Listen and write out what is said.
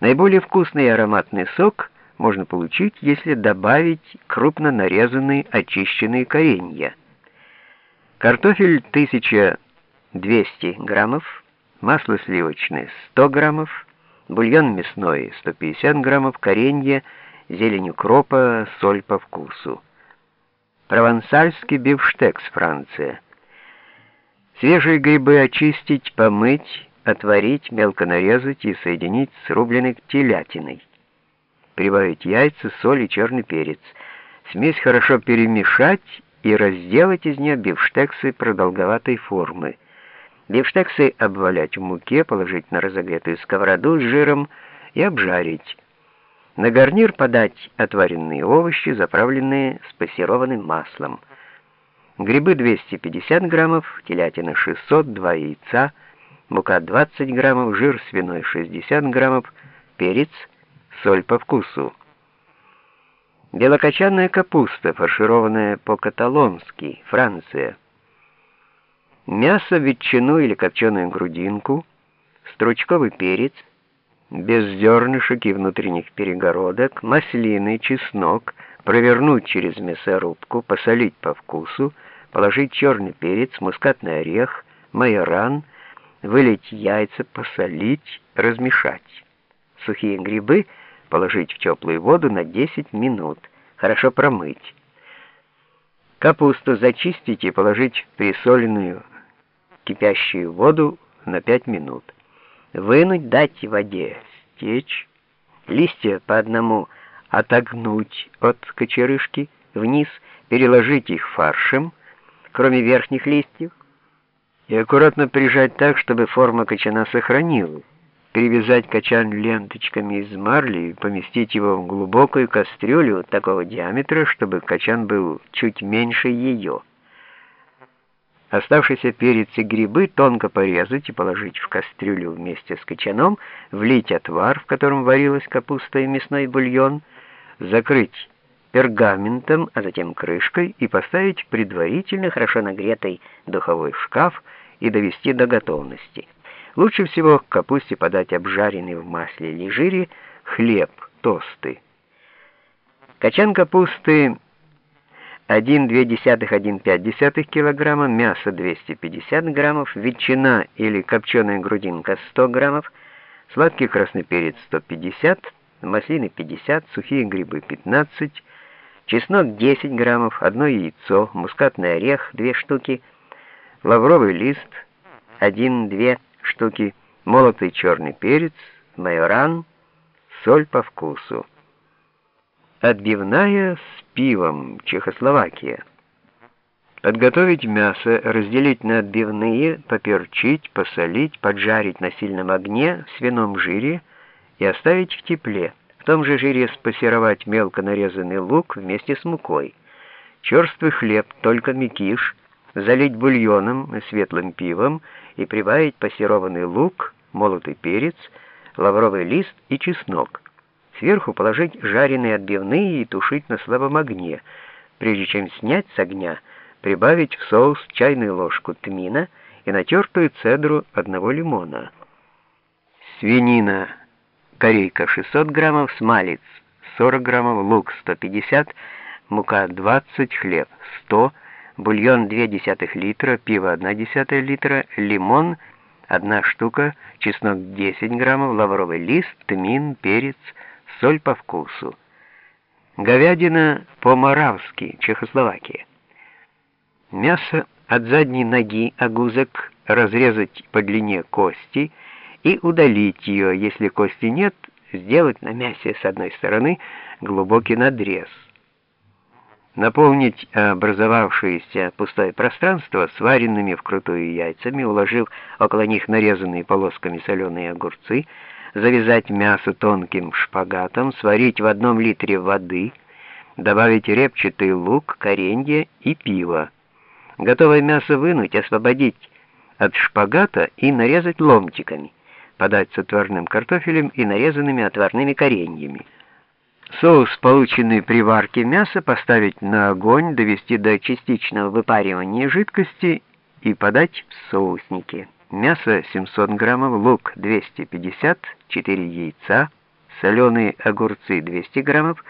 Наиболее вкусный и ароматный сок можно получить, если добавить крупно нарезанные очищенные коренья. Картофель 1200 граммов, масло сливочное 100 граммов, бульон мясной 150 граммов, коренья, зелень укропа, соль по вкусу. Провансальский бифштекс, Франция. Свежие грибы очистить, помыть, отварить, мелко нарезать и соединить с рубленой телятиной. Прибавить яйца, соль и черный перец. Смесь хорошо перемешать и разделать из нее бифштексы продолговатой формы. Бифштексы обвалять в муке, положить на разогретую сковороду с жиром и обжарить. На гарнир подать отваренные овощи, заправленные спассерованным маслом. Грибы 250 граммов, телятина 600, 2 яйца, мука 20 граммов, жир свиной 60 граммов, перец, соль по вкусу. Белокочанная капуста, фаршированная по-каталонски, Франция. Мясо, ветчину или копченую грудинку, стручковый перец, без зернышек и внутренних перегородок, маслины, чеснок, провернуть через мясорубку, посолить по вкусу, положить черный перец, мускатный орех, майоран, вылить яйца, посолить, размешать. Сухие грибы положить в теплую воду на 10 минут, хорошо промыть. Капусту зачистить и положить в присоленную кипящую воду на 5 минут вынуть, дать воде стечь, листья по одному отогнуть от кочерышки вниз, переложить их фаршем, кроме верхних листьев, и аккуратно прижать так, чтобы форма кочана сохранилась. Привязать качан ленточками из марли и поместить его в глубокую кастрюлю такого диаметра, чтобы качан был чуть меньше ее. Оставшиеся перец и грибы тонко порезать и положить в кастрюлю вместе с кочаном, влить отвар, в котором варилась капуста и мясной бульон, закрыть пергаментом, а затем крышкой и поставить предварительно хорошо нагретый духовой шкаф и довести до готовности. Лучше всего к капусте подать обжаренный в масле или жире хлеб, тосты. Качан капусты 1,2-1,5 кг, мясо 250 граммов, ветчина или копченая грудинка 100 граммов, сладкий красный перец 150, маслины 50, сухие грибы 15, чеснок 10 граммов, одно яйцо, мускатный орех 2 штуки, лавровый лист 1-2 штуки, молотый черный перец, майоран, соль по вкусу. Отбивная с пивом, Чехословакия. Подготовить мясо, разделить на отбивные, поперчить, посолить, поджарить на сильном огне в свином жире и оставить в тепле. Том же жире спассеровать мелко нарезанный лук вместе с мукой. Черствый хлеб, только мякиш, залить бульоном и светлым пивом и прибавить пассерованный лук, молотый перец, лавровый лист и чеснок. Сверху положить жареные отбивные и тушить на слабом огне. Прежде чем снять с огня, прибавить в соус чайную ложку тмина и натертую цедру одного лимона. Свинина, корейка 600 граммов, смалец 40 граммов, лук 150, мука 20, хлеб 100, бульон 0,2 литра, пиво 1,1 литра, лимон 1 штука, чеснок 10 граммов, лавровый лист, тмин, перец, соль по вкусу. Говядина по-моравски, Чехословакия. Мясо от задней ноги огузок разрезать по длине кости и удалить ее, если кости нет, сделать на мясе с одной стороны глубокий надрез. Наполнить образовавшееся пустое пространство сваренными вкрутую яйцами, уложив около них нарезанные полосками соленые огурцы, завязать мясо тонким шпагатом, сварить в одном литре воды, добавить репчатый лук, коренья и пиво. Готовое мясо вынуть, освободить от шпагата и нарезать ломтиками, подать с отварным картофелем и нарезанными отварными кореньями. Соус, полученный при варке мяса, поставить на огонь, довести до частичного выпаривания жидкости и подать в соусники. Мясо 700 граммов, лук 250, 4 яйца, соленые огурцы 200 граммов,